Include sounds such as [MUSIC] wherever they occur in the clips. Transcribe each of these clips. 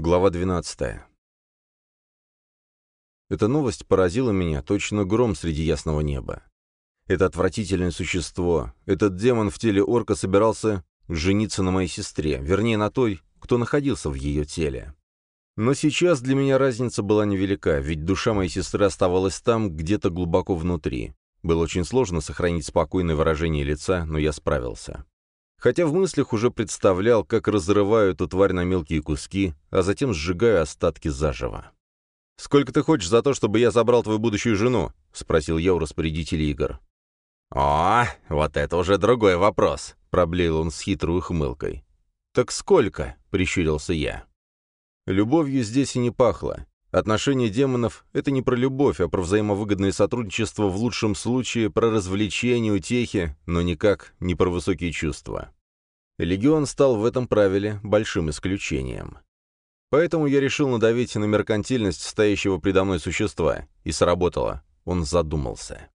Глава 12. Эта новость поразила меня, точно гром среди ясного неба. Это отвратительное существо, этот демон в теле орка собирался жениться на моей сестре, вернее, на той, кто находился в ее теле. Но сейчас для меня разница была невелика, ведь душа моей сестры оставалась там, где-то глубоко внутри. Было очень сложно сохранить спокойное выражение лица, но я справился хотя в мыслях уже представлял, как разрываю эту тварь на мелкие куски, а затем сжигаю остатки заживо. «Сколько ты хочешь за то, чтобы я забрал твою будущую жену?» — спросил я у распорядителя игр. «О, вот это уже другой вопрос», — проблеял он с хитрой ухмылкой. «Так сколько?» — прищурился я. Любовью здесь и не пахло. Отношения демонов — это не про любовь, а про взаимовыгодное сотрудничество в лучшем случае, про развлечения, утехи, но никак не про высокие чувства. Легион стал в этом правиле большим исключением. Поэтому я решил надавить на меркантильность стоящего предо мной существа, и сработало. Он задумался.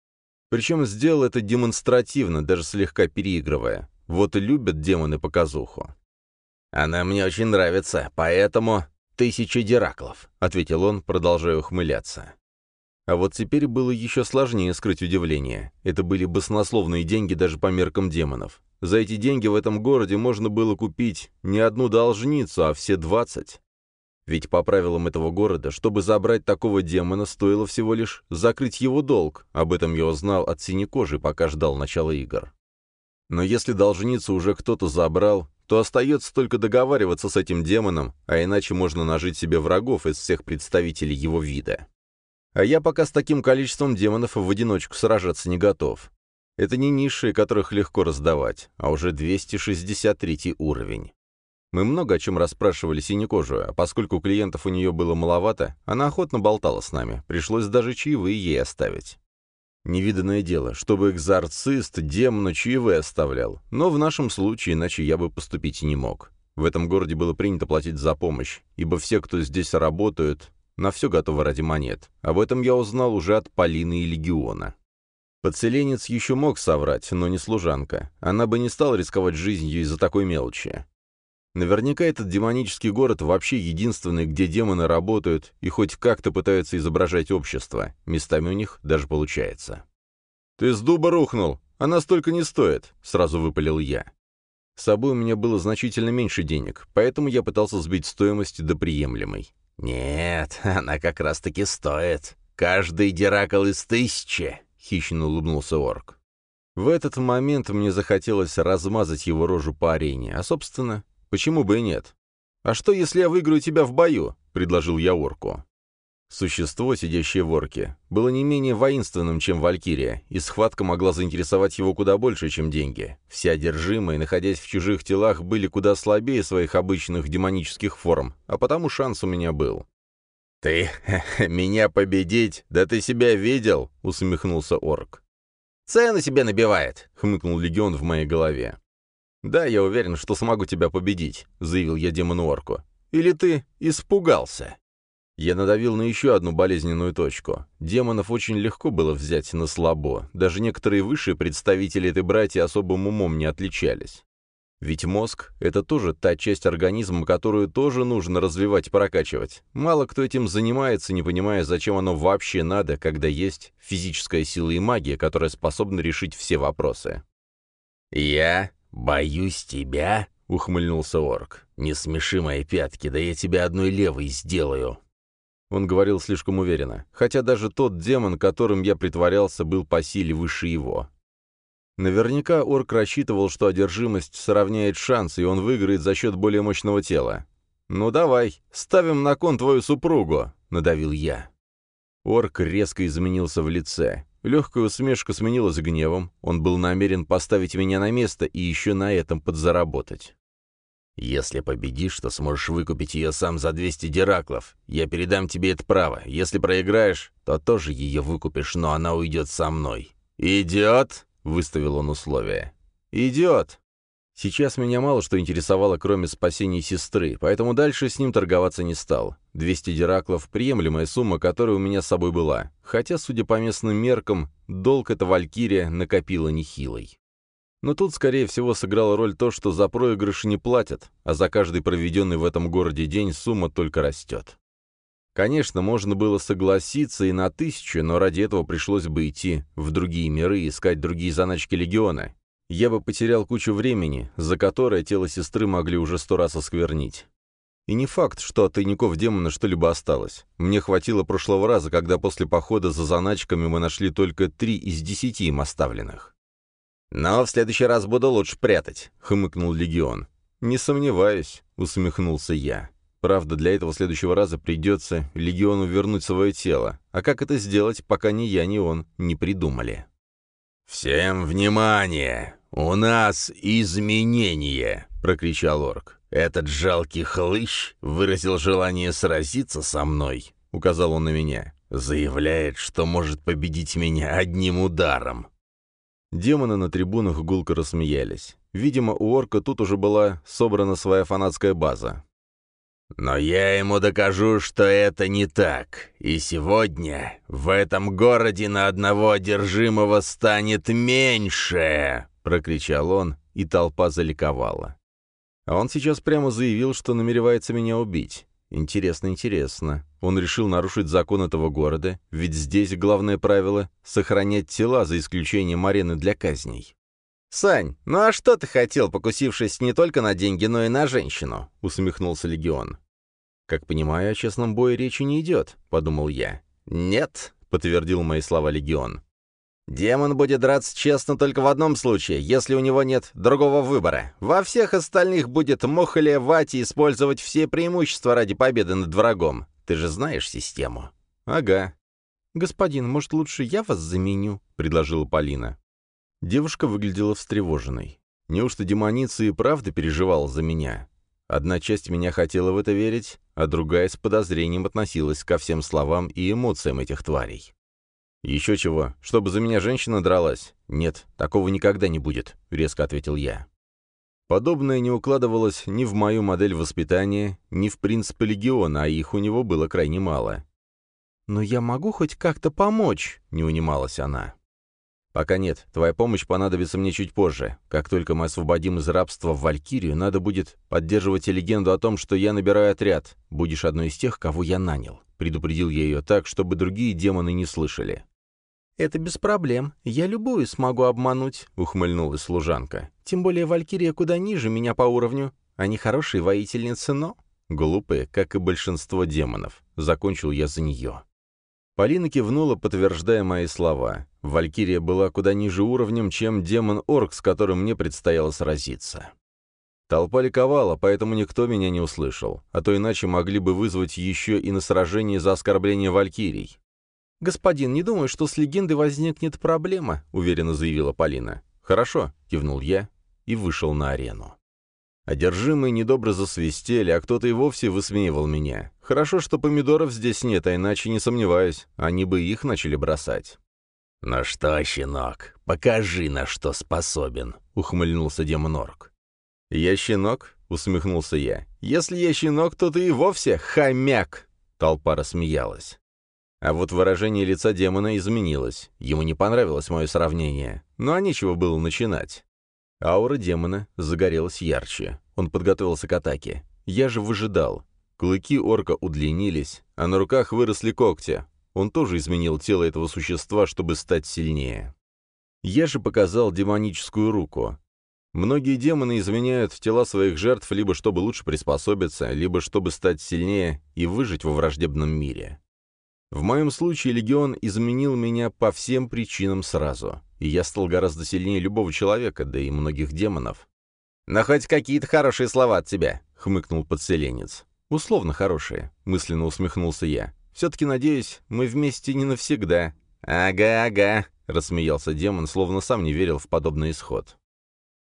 Причем сделал это демонстративно, даже слегка переигрывая. Вот и любят демоны показуху. «Она мне очень нравится, поэтому тысячи дираклов», — ответил он, продолжая ухмыляться. А вот теперь было еще сложнее скрыть удивление. Это были баснословные деньги даже по меркам демонов. За эти деньги в этом городе можно было купить не одну должницу, а все двадцать. Ведь по правилам этого города, чтобы забрать такого демона, стоило всего лишь закрыть его долг. Об этом я узнал от синекожи, пока ждал начала игр. Но если должницу уже кто-то забрал, то остается только договариваться с этим демоном, а иначе можно нажить себе врагов из всех представителей его вида. А я пока с таким количеством демонов в одиночку сражаться не готов. Это не низшие, которых легко раздавать, а уже 263 уровень. Мы много о чем расспрашивали синекожую, а поскольку клиентов у нее было маловато, она охотно болтала с нами, пришлось даже чаевые ей оставить. Невиданное дело, чтобы экзорцист демону чаевые оставлял, но в нашем случае иначе я бы поступить не мог. В этом городе было принято платить за помощь, ибо все, кто здесь работают, на все готовы ради монет. Об этом я узнал уже от Полины и Легиона. Подселенец еще мог соврать, но не служанка. Она бы не стала рисковать жизнью из-за такой мелочи. Наверняка этот демонический город вообще единственный, где демоны работают и хоть как-то пытаются изображать общество. Местами у них даже получается. «Ты с дуба рухнул! Она столько не стоит!» — сразу выпалил я. С собой у меня было значительно меньше денег, поэтому я пытался сбить стоимость до приемлемой. «Нет, [LAUGHS] она как раз-таки стоит. Каждый диракл из тысячи!» — хищно улыбнулся орк. В этот момент мне захотелось размазать его рожу по арене, а, собственно, Почему бы и нет? «А что, если я выиграю тебя в бою?» — предложил я орку. Существо, сидящее в орке, было не менее воинственным, чем Валькирия, и схватка могла заинтересовать его куда больше, чем деньги. Все одержимые, находясь в чужих телах, были куда слабее своих обычных демонических форм, а потому шанс у меня был. «Ты [LAUGHS] меня победить? Да ты себя видел?» — усмехнулся орк. «Цены себе набивает», — хмыкнул легион в моей голове. «Да, я уверен, что смогу тебя победить», — заявил я демону орку. «Или ты испугался?» Я надавил на еще одну болезненную точку. Демонов очень легко было взять на слабо. Даже некоторые высшие представители этой братья особым умом не отличались. Ведь мозг — это тоже та часть организма, которую тоже нужно развивать и прокачивать. Мало кто этим занимается, не понимая, зачем оно вообще надо, когда есть физическая сила и магия, которая способна решить все вопросы. «Я «Боюсь тебя?» — ухмыльнулся орк. «Не смеши мои пятки, да я тебя одной левой сделаю». Он говорил слишком уверенно, хотя даже тот демон, которым я притворялся, был по силе выше его. Наверняка орк рассчитывал, что одержимость сравняет шансы, и он выиграет за счет более мощного тела. «Ну давай, ставим на кон твою супругу», — надавил я. Орк резко изменился в лице. Легкая усмешка сменилась гневом, он был намерен поставить меня на место и еще на этом подзаработать. «Если победишь, то сможешь выкупить ее сам за 200 дираклов. Я передам тебе это право. Если проиграешь, то тоже ее выкупишь, но она уйдет со мной». «Идет?» — выставил он условие. «Идет!» Сейчас меня мало что интересовало, кроме спасения сестры, поэтому дальше с ним торговаться не стал. 200 дираклов — приемлемая сумма, которая у меня с собой была, хотя, судя по местным меркам, долг эта валькирия накопила нехилый. Но тут, скорее всего, сыграла роль то, что за проигрыш не платят, а за каждый проведенный в этом городе день сумма только растет. Конечно, можно было согласиться и на тысячу, но ради этого пришлось бы идти в другие миры и искать другие заначки Легиона. Я бы потерял кучу времени, за которое тело сестры могли уже сто раз осквернить. И не факт, что от тайников демона что-либо осталось. Мне хватило прошлого раза, когда после похода за заначками мы нашли только три из десяти им оставленных. «Но в следующий раз буду лучше прятать», — хмыкнул Легион. «Не сомневаюсь», — усмехнулся я. Правда, для этого следующего раза придется Легиону вернуть свое тело. А как это сделать, пока ни я, ни он не придумали. «Всем внимание! У нас изменение!» — прокричал орк. «Этот жалкий хлыщ выразил желание сразиться со мной», — указал он на меня. «Заявляет, что может победить меня одним ударом». Демоны на трибунах гулко рассмеялись. Видимо, у орка тут уже была собрана своя фанатская база. «Но я ему докажу, что это не так. И сегодня в этом городе на одного одержимого станет меньше!» — прокричал он, и толпа заликовала. А он сейчас прямо заявил, что намеревается меня убить. Интересно, интересно. Он решил нарушить закон этого города, ведь здесь главное правило — сохранять тела за исключением арены для казней. «Сань, ну а что ты хотел, покусившись не только на деньги, но и на женщину?» — усмехнулся Легион. «Как понимаю, о честном бое речи не идет», — подумал я. «Нет», — подтвердил мои слова Легион. Демон будет драться честно только в одном случае, если у него нет другого выбора. Во всех остальных будет мохали вати использовать все преимущества ради победы над врагом. Ты же знаешь систему. Ага. «Господин, может, лучше я вас заменю?» — предложила Полина. Девушка выглядела встревоженной. Неужто демоница и правда переживала за меня? Одна часть меня хотела в это верить, а другая с подозрением относилась ко всем словам и эмоциям этих тварей. «Еще чего, чтобы за меня женщина дралась? Нет, такого никогда не будет», — резко ответил я. Подобное не укладывалось ни в мою модель воспитания, ни в принципы легиона, а их у него было крайне мало. «Но я могу хоть как-то помочь?» — не унималась она. «Пока нет. Твоя помощь понадобится мне чуть позже. Как только мы освободим из рабства в Валькирию, надо будет поддерживать легенду о том, что я набираю отряд. Будешь одной из тех, кого я нанял». Предупредил я ее так, чтобы другие демоны не слышали. «Это без проблем. Я любую смогу обмануть», — ухмыльнулась служанка. «Тем более Валькирия куда ниже меня по уровню. Они хорошие воительницы, но...» «Глупые, как и большинство демонов», — закончил я за нее. Полина кивнула, подтверждая мои слова. Валькирия была куда ниже уровнем, чем демон-орк, с которым мне предстояло сразиться. Толпа ликовала, поэтому никто меня не услышал, а то иначе могли бы вызвать еще и на сражение за оскорбление Валькирий. «Господин, не думаю, что с легендой возникнет проблема», — уверенно заявила Полина. «Хорошо», — кивнул я и вышел на арену. Одержимые недобро засвистели, а кто-то и вовсе высмеивал меня. Хорошо, что помидоров здесь нет, а иначе, не сомневаюсь, они бы их начали бросать. «Ну что, щенок, покажи, на что способен», — ухмыльнулся демон-орк. «Я щенок?» — усмехнулся я. «Если я щенок, то ты и вовсе хомяк!» Толпа рассмеялась. А вот выражение лица демона изменилось. Ему не понравилось мое сравнение. Но нечего было начинать. Аура демона загорелась ярче. Он подготовился к атаке. Я же выжидал. Клыки орка удлинились, а на руках выросли когти. Он тоже изменил тело этого существа, чтобы стать сильнее. Я же показал демоническую руку. Многие демоны изменяют тела своих жертв либо чтобы лучше приспособиться, либо чтобы стать сильнее и выжить во враждебном мире. В моем случае Легион изменил меня по всем причинам сразу, и я стал гораздо сильнее любого человека, да и многих демонов. «Но хоть какие-то хорошие слова от тебя», — хмыкнул подселенец. «Условно хорошие», — мысленно усмехнулся я. «Все-таки, надеюсь, мы вместе не навсегда». «Ага, ага», — рассмеялся демон, словно сам не верил в подобный исход.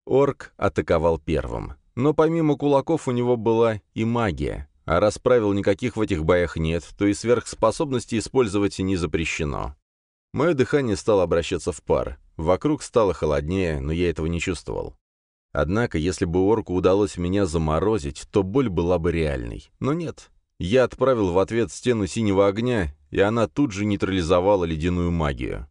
Орк атаковал первым. Но помимо кулаков у него была и магия. А раз правил никаких в этих боях нет, то и сверхспособности использовать не запрещено. Мое дыхание стало обращаться в пар. Вокруг стало холоднее, но я этого не чувствовал. Однако, если бы орку удалось меня заморозить, то боль была бы реальной. Но нет. Я отправил в ответ стену синего огня, и она тут же нейтрализовала ледяную магию.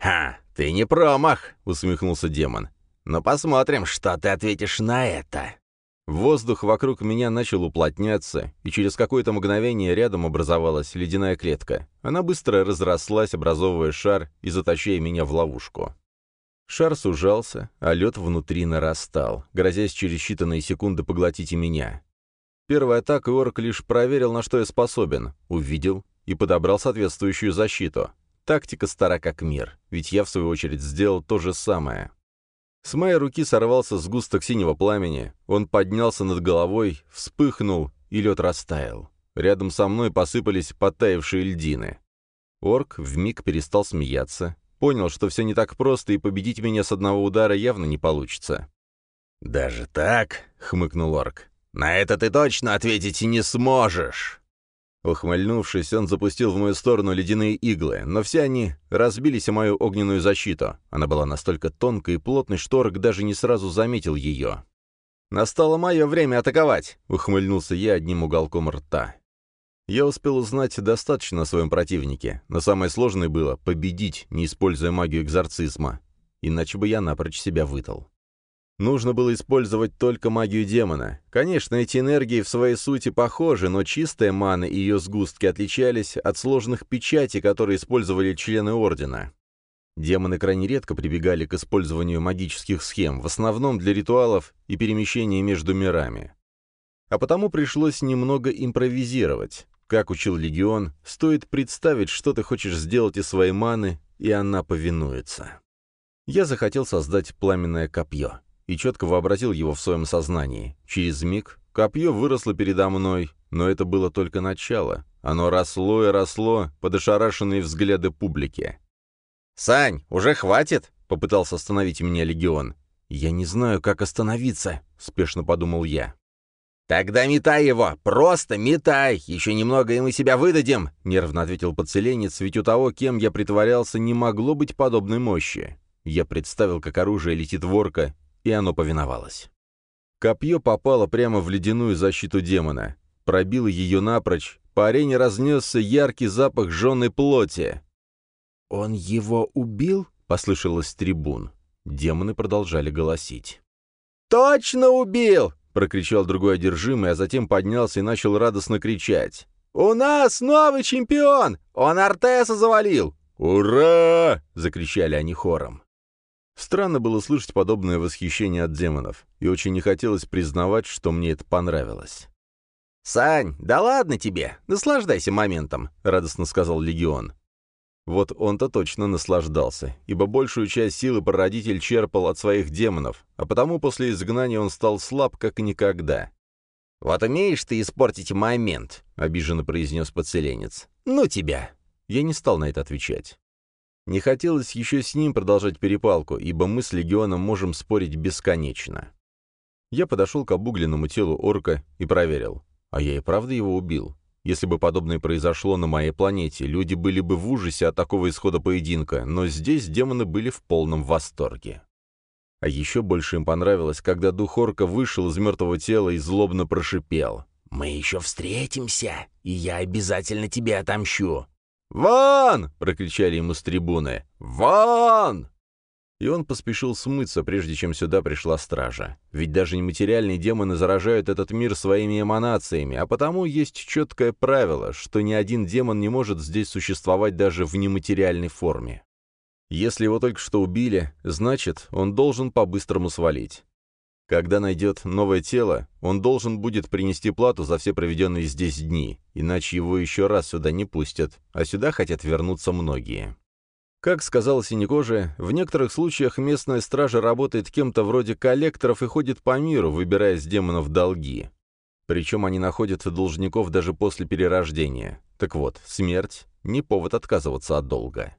«Ха, ты не промах!» — усмехнулся демон. Но посмотрим, что ты ответишь на это». Воздух вокруг меня начал уплотняться, и через какое-то мгновение рядом образовалась ледяная клетка. Она быстро разрослась, образовывая шар и затащая меня в ловушку. Шар сужался, а лед внутри нарастал, грозясь через считанные секунды поглотить и меня. Первая атака Орк лишь проверил, на что я способен, увидел и подобрал соответствующую защиту. Тактика стара как мир, ведь я, в свою очередь, сделал то же самое. С моей руки сорвался сгусток синего пламени, он поднялся над головой, вспыхнул, и лед растаял. Рядом со мной посыпались подтаявшие льдины. Орк вмиг перестал смеяться, понял, что все не так просто, и победить меня с одного удара явно не получится. «Даже так?» — хмыкнул Орк. «На это ты точно ответить не сможешь!» Ухмыльнувшись, он запустил в мою сторону ледяные иглы, но все они разбились о мою огненную защиту. Она была настолько тонкой и плотной, что Орк даже не сразу заметил ее. «Настало мое время атаковать!» — ухмыльнулся я одним уголком рта. Я успел узнать достаточно о своем противнике, но самое сложное было — победить, не используя магию экзорцизма. Иначе бы я напрочь себя выдал. Нужно было использовать только магию демона. Конечно, эти энергии в своей сути похожи, но чистая мана и ее сгустки отличались от сложных печатей, которые использовали члены Ордена. Демоны крайне редко прибегали к использованию магических схем, в основном для ритуалов и перемещения между мирами. А потому пришлось немного импровизировать. Как учил Легион, стоит представить, что ты хочешь сделать из своей маны, и она повинуется. Я захотел создать пламенное копье и четко вообразил его в своем сознании. Через миг копье выросло передо мной, но это было только начало. Оно росло и росло под ошарашенные взгляды публики. «Сань, уже хватит?» — попытался остановить меня Легион. «Я не знаю, как остановиться», — спешно подумал я. «Тогда метай его! Просто метай! Еще немного, и мы себя выдадим!» — нервно ответил подселенец, ведь у того, кем я притворялся, не могло быть подобной мощи. Я представил, как оружие летит ворка, и оно повиновалось. Копье попало прямо в ледяную защиту демона, пробило ее напрочь, по арене разнесся яркий запах жженой плоти. «Он его убил?» — послышалось с трибун. Демоны продолжали голосить. «Точно убил!» — прокричал другой одержимый, а затем поднялся и начал радостно кричать. «У нас новый чемпион! Он Артеса завалил!» «Ура!» — закричали они хором. Странно было слышать подобное восхищение от демонов, и очень не хотелось признавать, что мне это понравилось. «Сань, да ладно тебе, наслаждайся моментом», — радостно сказал Легион. Вот он-то точно наслаждался, ибо большую часть силы прародитель черпал от своих демонов, а потому после изгнания он стал слаб, как никогда. «Вот умеешь ты испортить момент», — обиженно произнес подселенец. «Ну тебя!» Я не стал на это отвечать. Не хотелось еще с ним продолжать перепалку, ибо мы с Легионом можем спорить бесконечно. Я подошел к обугленному телу орка и проверил. А я и правда его убил. Если бы подобное произошло на моей планете, люди были бы в ужасе от такого исхода поединка, но здесь демоны были в полном восторге. А еще больше им понравилось, когда дух орка вышел из мертвого тела и злобно прошипел. «Мы еще встретимся, и я обязательно тебе отомщу. «Вон!» — прокричали ему с трибуны. «Вон!» И он поспешил смыться, прежде чем сюда пришла стража. Ведь даже нематериальные демоны заражают этот мир своими эманациями, а потому есть четкое правило, что ни один демон не может здесь существовать даже в нематериальной форме. Если его только что убили, значит, он должен по-быстрому свалить. Когда найдет новое тело, он должен будет принести плату за все проведенные здесь дни, иначе его еще раз сюда не пустят, а сюда хотят вернуться многие. Как сказал Синекожий, в некоторых случаях местная стража работает кем-то вроде коллекторов и ходит по миру, выбирая с демонов долги. Причем они находят должников даже после перерождения. Так вот, смерть — не повод отказываться от долга.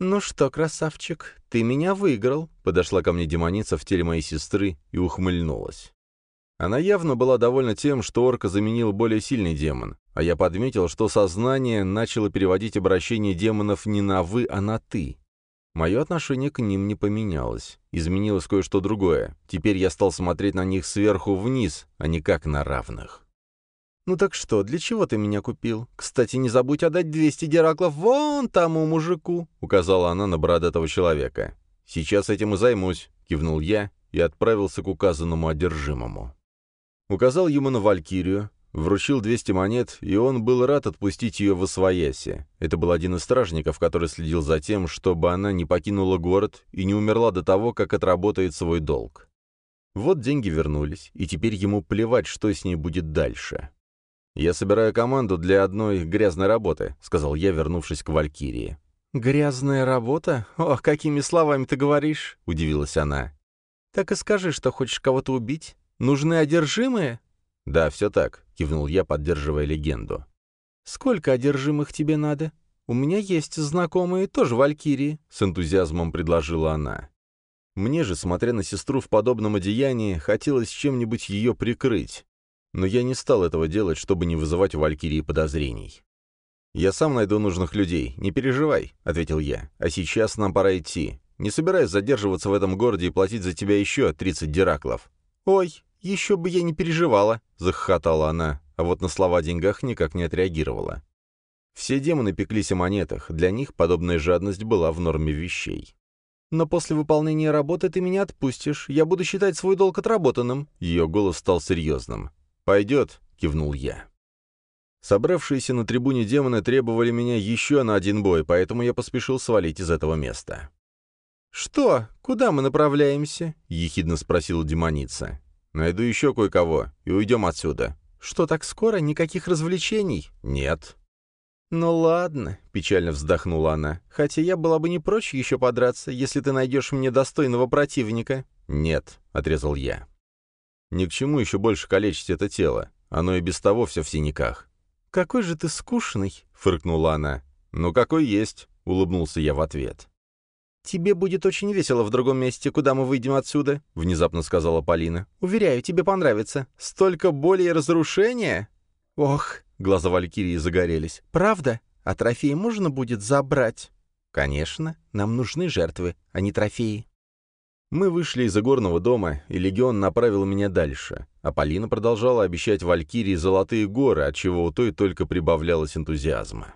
«Ну что, красавчик, ты меня выиграл», — подошла ко мне демоница в теле моей сестры и ухмыльнулась. Она явно была довольна тем, что орка заменил более сильный демон, а я подметил, что сознание начало переводить обращение демонов не на «вы», а на «ты». Мое отношение к ним не поменялось. Изменилось кое-что другое. Теперь я стал смотреть на них сверху вниз, а не как на равных. «Ну так что, для чего ты меня купил? Кстати, не забудь отдать 200 дираклов вон тому мужику», — указала она на бородатого человека. «Сейчас этим и займусь», — кивнул я и отправился к указанному одержимому. Указал ему на Валькирию, вручил 200 монет, и он был рад отпустить ее в Освояси. Это был один из стражников, который следил за тем, чтобы она не покинула город и не умерла до того, как отработает свой долг. Вот деньги вернулись, и теперь ему плевать, что с ней будет дальше. «Я собираю команду для одной грязной работы», — сказал я, вернувшись к Валькирии. «Грязная работа? Ох, какими словами ты говоришь?» — удивилась она. «Так и скажи, что хочешь кого-то убить. Нужны одержимые?» «Да, все так», — кивнул я, поддерживая легенду. «Сколько одержимых тебе надо? У меня есть знакомые, тоже валькирии», — с энтузиазмом предложила она. Мне же, смотря на сестру в подобном одеянии, хотелось чем-нибудь ее прикрыть. Но я не стал этого делать, чтобы не вызывать у Валькирии подозрений. «Я сам найду нужных людей, не переживай», — ответил я. «А сейчас нам пора идти. Не собираюсь задерживаться в этом городе и платить за тебя еще 30 дираклов». «Ой, еще бы я не переживала», — захохотала она, а вот на слова о деньгах никак не отреагировала. Все демоны пеклись о монетах, для них подобная жадность была в норме вещей. «Но после выполнения работы ты меня отпустишь. Я буду считать свой долг отработанным». Ее голос стал серьезным. «Пойдет», — кивнул я. Собравшиеся на трибуне демоны требовали меня еще на один бой, поэтому я поспешил свалить из этого места. «Что? Куда мы направляемся?» — ехидно спросила демоница. «Найду еще кое-кого, и уйдем отсюда». «Что, так скоро? Никаких развлечений?» «Нет». «Ну ладно», — печально вздохнула она, «хотя я была бы не прочь еще подраться, если ты найдешь мне достойного противника». «Нет», — отрезал я. «Ни к чему еще больше калечить это тело. Оно и без того все в синяках». «Какой же ты скучный», — фыркнула она. «Ну, какой есть», — улыбнулся я в ответ. «Тебе будет очень весело в другом месте, куда мы выйдем отсюда», — внезапно сказала Полина. «Уверяю, тебе понравится. Столько боли и разрушения!» «Ох!» Глаза Валькирии загорелись. «Правда? А трофеи можно будет забрать?» «Конечно. Нам нужны жертвы, а не трофеи». Мы вышли из игорного дома, и легион направил меня дальше. А Полина продолжала обещать Валькирии золотые горы, отчего у той только прибавлялось энтузиазма.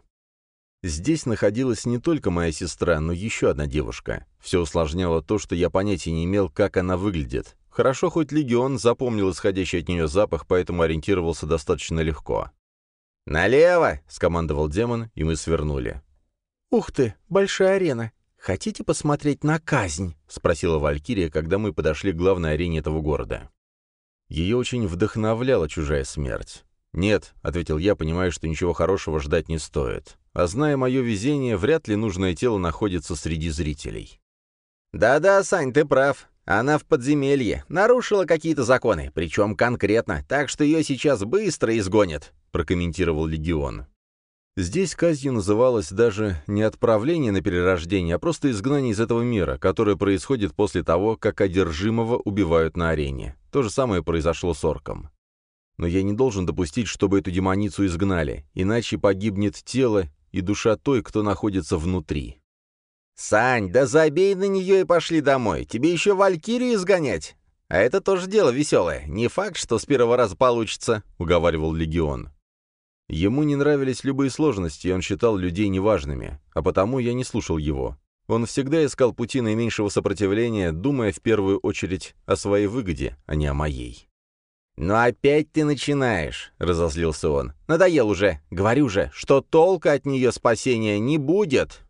Здесь находилась не только моя сестра, но еще одна девушка. Все усложняло то, что я понятия не имел, как она выглядит. Хорошо, хоть легион запомнил исходящий от нее запах, поэтому ориентировался достаточно легко. «Налево!» — скомандовал демон, и мы свернули. «Ух ты, большая арена! Хотите посмотреть на казнь?» — спросила Валькирия, когда мы подошли к главной арене этого города. Ее очень вдохновляла чужая смерть. «Нет», — ответил я, понимая, что ничего хорошего ждать не стоит. А зная мое везение, вряд ли нужное тело находится среди зрителей. «Да-да, Сань, ты прав. Она в подземелье, нарушила какие-то законы, причем конкретно, так что ее сейчас быстро изгонят», — прокомментировал Легион. Здесь казнью называлось даже не отправление на перерождение, а просто изгнание из этого мира, которое происходит после того, как одержимого убивают на арене. То же самое произошло с орком. Но я не должен допустить, чтобы эту демоницу изгнали, иначе погибнет тело и душа той, кто находится внутри. «Сань, да забей на нее и пошли домой. Тебе еще Валькирию изгонять. А это тоже дело веселое. Не факт, что с первого раза получится», — уговаривал Легион. Ему не нравились любые сложности, и он считал людей неважными, а потому я не слушал его. Он всегда искал пути наименьшего сопротивления, думая в первую очередь о своей выгоде, а не о моей. «Ну опять ты начинаешь», — разозлился он. «Надоел уже. Говорю же, что толка от нее спасения не будет».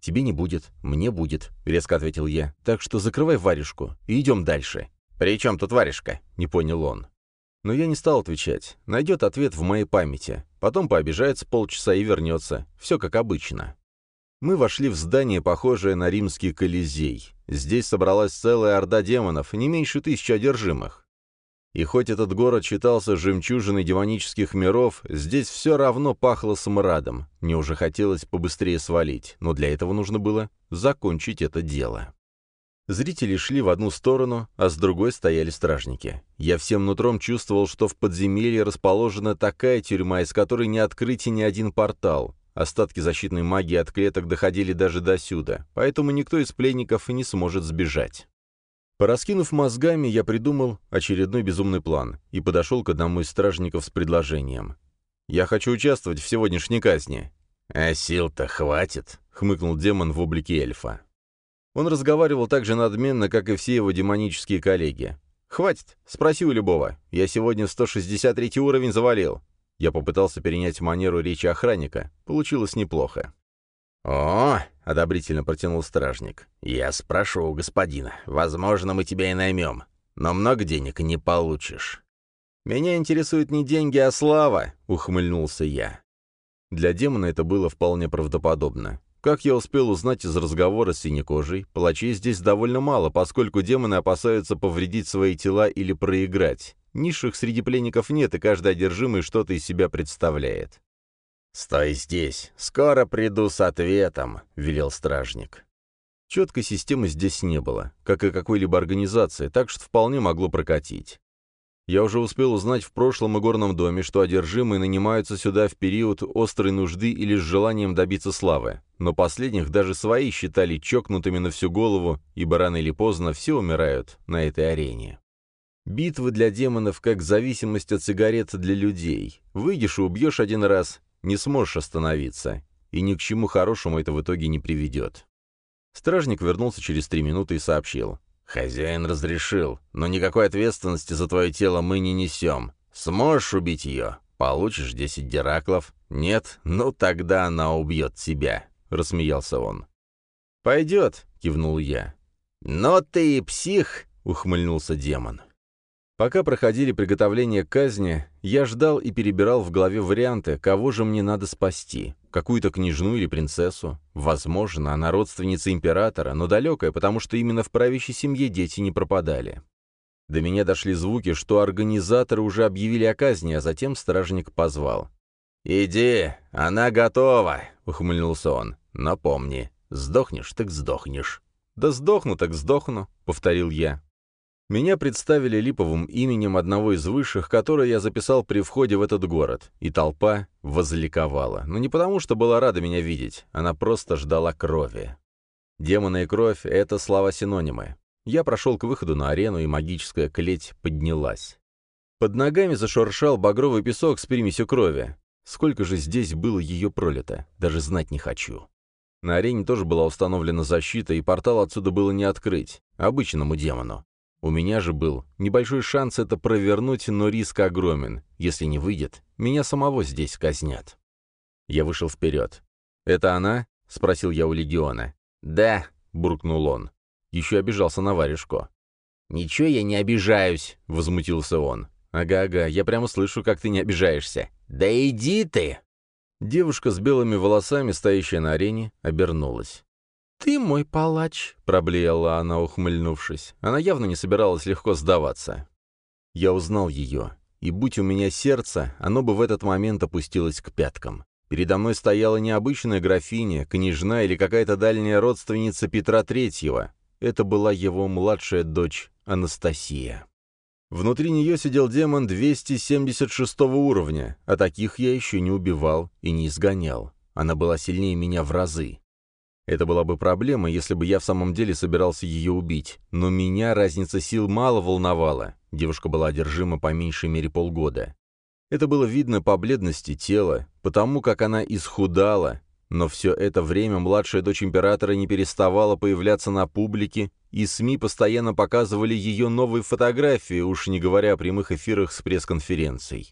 «Тебе не будет, мне будет», — резко ответил я. «Так что закрывай варежку и идем дальше». «При чем тут варежка?» — не понял он. Но я не стал отвечать. Найдет ответ в моей памяти. Потом пообижается полчаса и вернется. Все как обычно. Мы вошли в здание, похожее на римский Колизей. Здесь собралась целая орда демонов, не меньше тысячи одержимых. И хоть этот город считался жемчужиной демонических миров, здесь все равно пахло смрадом. Мне уже хотелось побыстрее свалить, но для этого нужно было закончить это дело. Зрители шли в одну сторону, а с другой стояли стражники. Я всем нутром чувствовал, что в подземелье расположена такая тюрьма, из которой не открыть ни один портал. Остатки защитной магии от клеток доходили даже до сюда, поэтому никто из пленников и не сможет сбежать. Пораскинув мозгами, я придумал очередной безумный план и подошел к одному из стражников с предложением. «Я хочу участвовать в сегодняшней казни». «А сил-то хватит», — хмыкнул демон в облике эльфа. Он разговаривал так же надменно, как и все его демонические коллеги. «Хватит, спроси у любого. Я сегодня 163 уровень завалил». Я попытался перенять манеру речи охранника. Получилось неплохо. «О!» — одобрительно протянул стражник. «Я спрошу у господина. Возможно, мы тебя и наймем. Но много денег не получишь». «Меня интересуют не деньги, а слава», — ухмыльнулся я. Для демона это было вполне правдоподобно. Как я успел узнать из разговора с синекожей, палачей здесь довольно мало, поскольку демоны опасаются повредить свои тела или проиграть. Низших среди пленников нет, и каждый одержимый что-то из себя представляет. «Стой здесь, скоро приду с ответом», — велел стражник. Четкой системы здесь не было, как и какой-либо организации, так что вполне могло прокатить. Я уже успел узнать в прошлом игорном доме, что одержимые нанимаются сюда в период острой нужды или с желанием добиться славы, но последних даже свои считали чокнутыми на всю голову, ибо рано или поздно все умирают на этой арене. Битвы для демонов как зависимость от сигарет для людей. Выйдешь и убьешь один раз, не сможешь остановиться, и ни к чему хорошему это в итоге не приведет. Стражник вернулся через три минуты и сообщил. «Хозяин разрешил, но никакой ответственности за твое тело мы не несем. Сможешь убить ее? Получишь десять дираклов. Нет? Ну тогда она убьет тебя», — рассмеялся он. «Пойдет», — кивнул я. «Но ты и псих», — ухмыльнулся демон. Пока проходили приготовления к казни, я ждал и перебирал в голове варианты, кого же мне надо спасти. Какую-то княжну или принцессу. Возможно, она родственница императора, но далекая, потому что именно в правящей семье дети не пропадали. До меня дошли звуки, что организаторы уже объявили о казни, а затем стражник позвал. «Иди, она готова», — ухмыльнулся он. «Но помни, сдохнешь, так сдохнешь». «Да сдохну, так сдохну», — повторил я. Меня представили липовым именем одного из высших, которое я записал при входе в этот город, и толпа возликовала. Но не потому, что была рада меня видеть, она просто ждала крови. Демоны и кровь — это слова-синонимы. Я прошел к выходу на арену, и магическая клеть поднялась. Под ногами зашуршал багровый песок с примесью крови. Сколько же здесь было ее пролито, даже знать не хочу. На арене тоже была установлена защита, и портал отсюда было не открыть, обычному демону. У меня же был небольшой шанс это провернуть, но риск огромен. Если не выйдет, меня самого здесь казнят. Я вышел вперед. «Это она?» — спросил я у Легиона. «Да», — буркнул он. Еще обижался на варежку. «Ничего я не обижаюсь», — возмутился он. «Ага-ага, я прямо слышу, как ты не обижаешься». «Да иди ты!» Девушка с белыми волосами, стоящая на арене, обернулась. «Ты мой палач», — проблеяла она, ухмыльнувшись. Она явно не собиралась легко сдаваться. Я узнал ее, и будь у меня сердце, оно бы в этот момент опустилось к пяткам. Передо мной стояла необычная графиня, княжна или какая-то дальняя родственница Петра Третьего. Это была его младшая дочь Анастасия. Внутри нее сидел демон 276 уровня, а таких я еще не убивал и не изгонял. Она была сильнее меня в разы. Это была бы проблема, если бы я в самом деле собирался ее убить. Но меня разница сил мало волновала. Девушка была одержима по меньшей мере полгода. Это было видно по бледности тела, потому как она исхудала. Но все это время младшая дочь императора не переставала появляться на публике, и СМИ постоянно показывали ее новые фотографии, уж не говоря о прямых эфирах с пресс-конференций.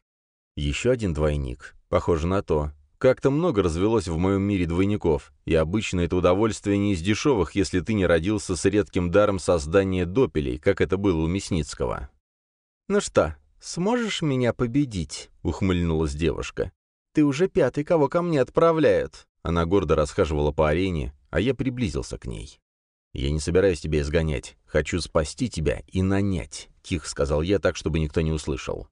Еще один двойник. Похоже на то. Как-то много развелось в моем мире двойников, и обычно это удовольствие не из дешевых, если ты не родился с редким даром создания допелей, как это было у Мясницкого. «Ну что, сможешь меня победить?» — ухмыльнулась девушка. «Ты уже пятый, кого ко мне отправляют». Она гордо расхаживала по арене, а я приблизился к ней. «Я не собираюсь тебя изгонять. Хочу спасти тебя и нанять», — тихо сказал я так, чтобы никто не услышал.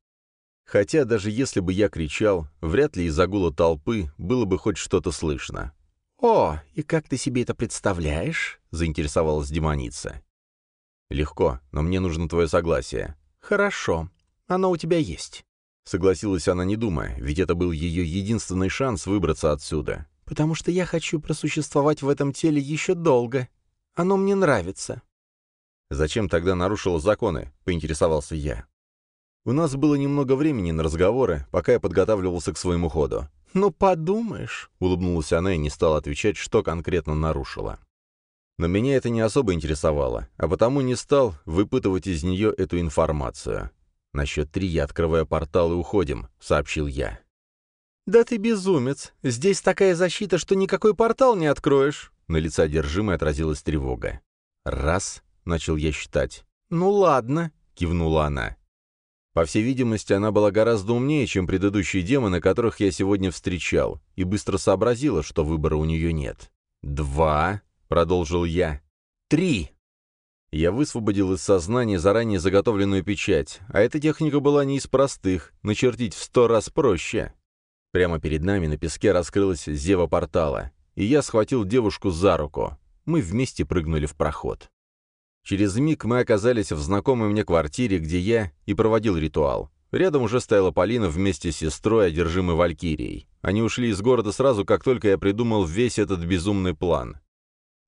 Хотя даже если бы я кричал, вряд ли из-за гула толпы было бы хоть что-то слышно. «О, и как ты себе это представляешь?» — заинтересовалась демоница. «Легко, но мне нужно твое согласие». «Хорошо, оно у тебя есть». Согласилась она, не думая, ведь это был ее единственный шанс выбраться отсюда. «Потому что я хочу просуществовать в этом теле еще долго. Оно мне нравится». «Зачем тогда нарушила законы?» — поинтересовался я. У нас было немного времени на разговоры, пока я подготавливался к своему ходу. «Ну, подумаешь», — улыбнулась она и не стала отвечать, что конкретно нарушила. Но меня это не особо интересовало, а потому не стал выпытывать из нее эту информацию. «На счет три я открываю портал и уходим», — сообщил я. «Да ты безумец! Здесь такая защита, что никакой портал не откроешь!» На лице одержимой отразилась тревога. «Раз», — начал я считать. «Ну ладно», — кивнула она. По всей видимости, она была гораздо умнее, чем предыдущие демоны, которых я сегодня встречал, и быстро сообразила, что выбора у нее нет. «Два», — продолжил я. «Три!» Я высвободил из сознания заранее заготовленную печать, а эта техника была не из простых, начертить в сто раз проще. Прямо перед нами на песке раскрылась зева портала, и я схватил девушку за руку. Мы вместе прыгнули в проход. Через миг мы оказались в знакомой мне квартире, где я и проводил ритуал. Рядом уже стояла Полина вместе с сестрой, одержимой Валькирией. Они ушли из города сразу, как только я придумал весь этот безумный план.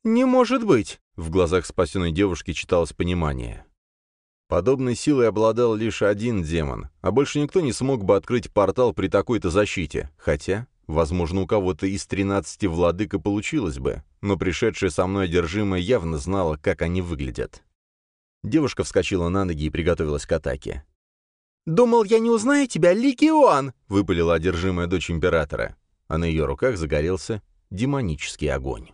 «Не может быть!» В глазах спасенной девушки читалось понимание. Подобной силой обладал лишь один демон, а больше никто не смог бы открыть портал при такой-то защите, хотя, возможно, у кого-то из тринадцати владык и получилось бы, но пришедшая со мной одержимая явно знала, как они выглядят. Девушка вскочила на ноги и приготовилась к атаке. «Думал, я не узнаю тебя, Легион!» — выпалила одержимая дочь императора, а на ее руках загорелся демонический огонь.